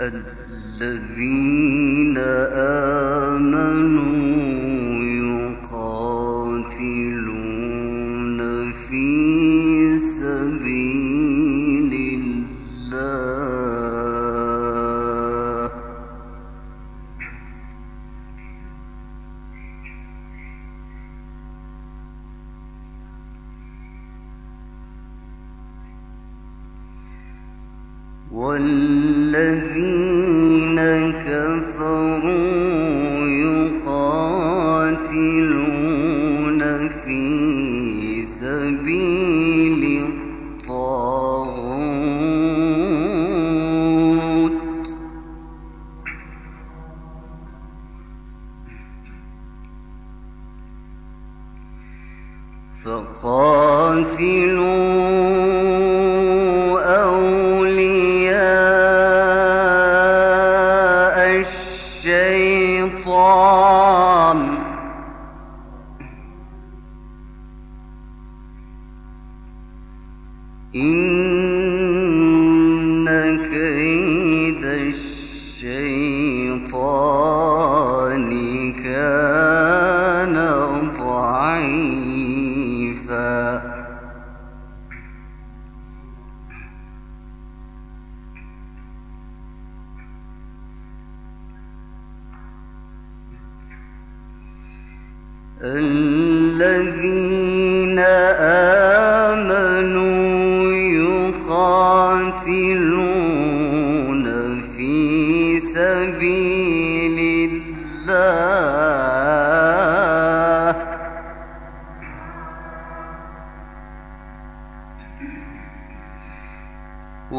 الذين والذين كفروا يقاتلون في سبيل الطاغوت. فقاتلوا إن كيد الشيطان كان ضعيفا الذين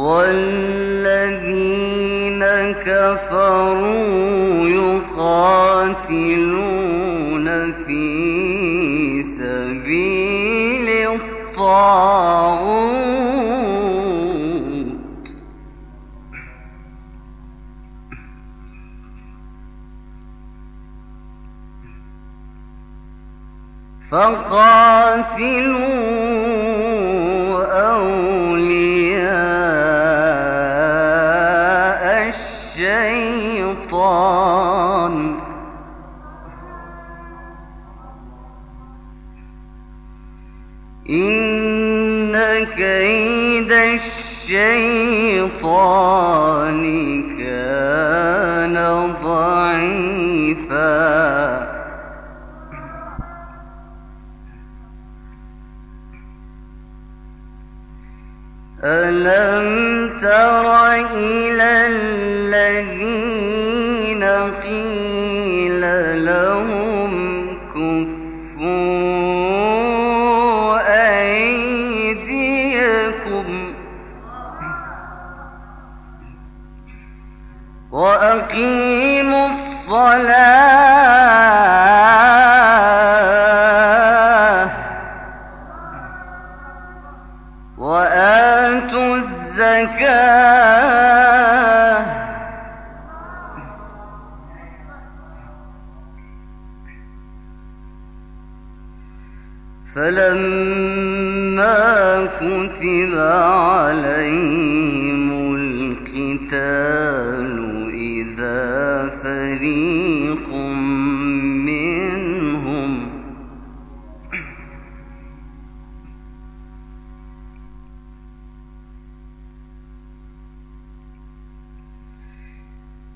والذين كفروا يقاتلون في سبيل الطاغوت. فقاتلوا أولياء الشيطان إن كيد الشيطان كان ضعيفا. ألم تر إلى وأقيموا الصلاة وآتوا الزكاة فلما كتب عليهم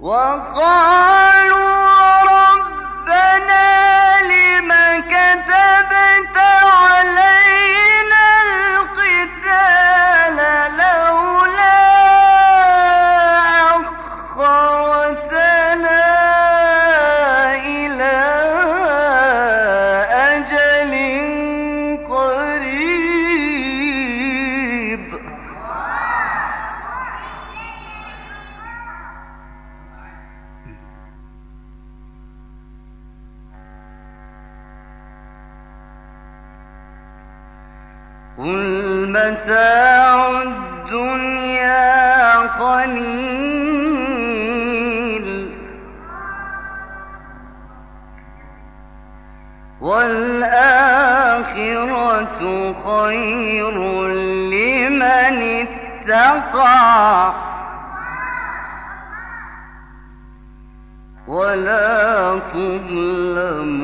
فريق والآخرة خير لمن اتقى. ولا تظلمون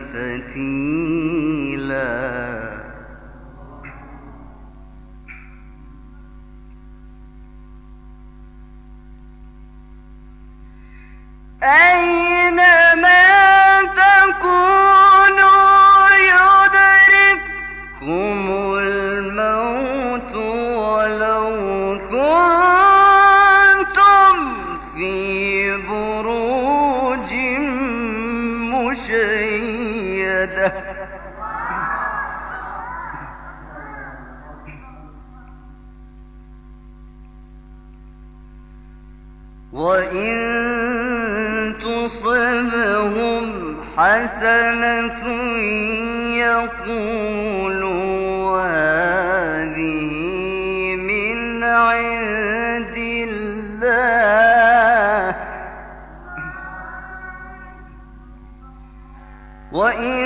فتيلاً. تصبهم حسنة يقولوا هذه من عند الله. وإن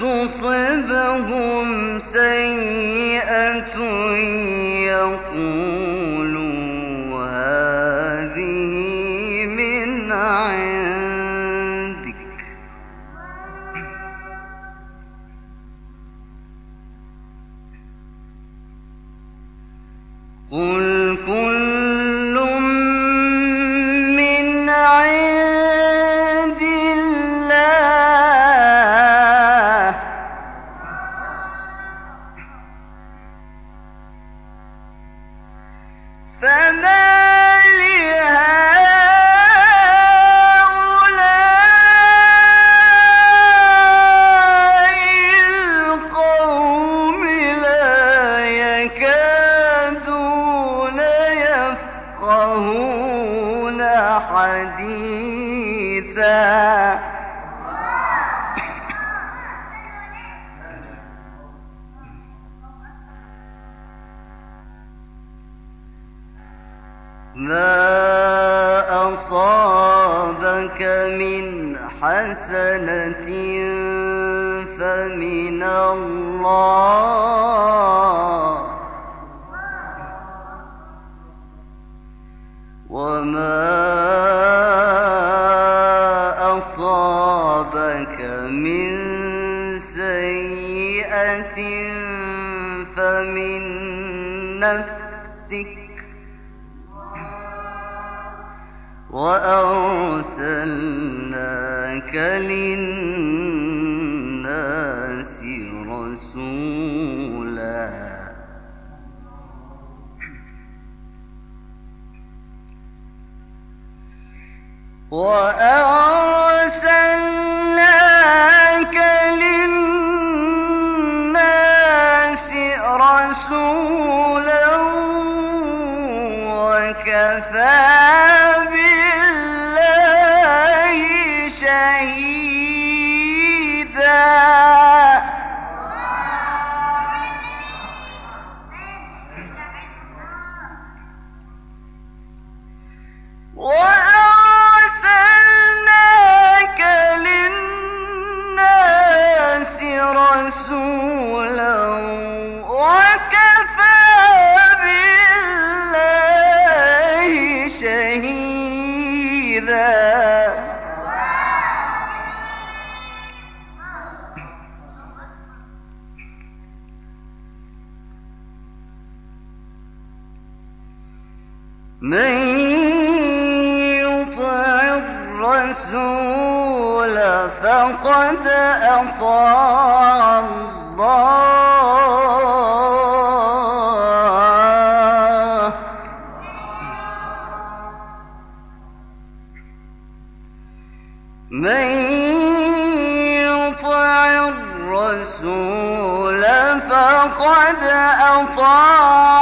تصبهم سيئة يقولوا قل ما أصابك من حسنة فمن الله وما أصابك من وأرسلناك للناس رسولا. وأرسلناك للناس رسولا وكفى من الرسول فقد أطاع الله. من يطع الرسول فقد أطاع